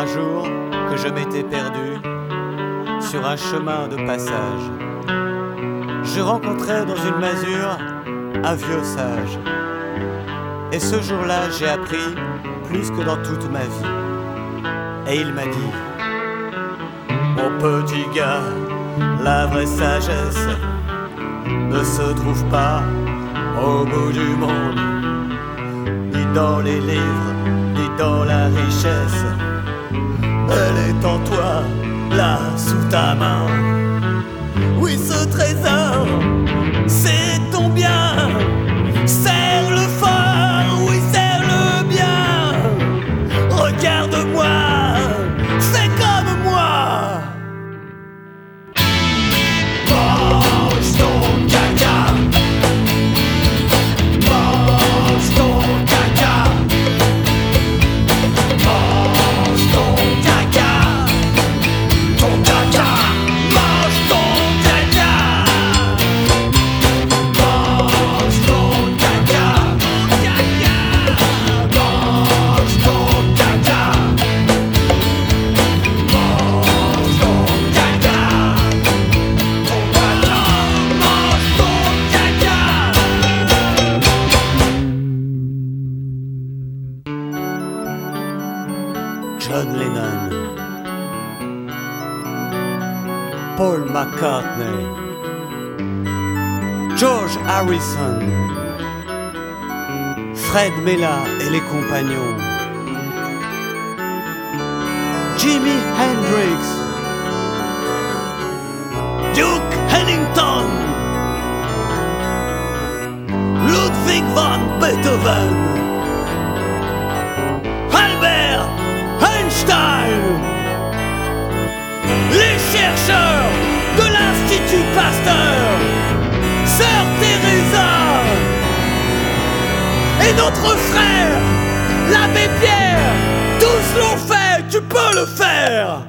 Un jour que je m'étais perdu sur un chemin de passage, je rencontrais dans une masure un vieux sage. Et ce jour-là, j'ai appris plus que dans toute ma vie. Et il m'a dit, mon petit gars, la vraie sagesse ne se trouve pas au bout du monde, ni dans les livres, ni dans la richesse. Est en toi, là, sous ta main. Oui, ce trésor, John Lennon, Paul McCartney, George Harrison, Fred Mella et les compagnons, Jimi Hendrix, Duke Ellington, Ludwig van Beethoven. Les chercheurs de l'Institut Pasteur Sœur Teresa Et notre frère, l'abbé Pierre Tous l'ont fait, tu peux le faire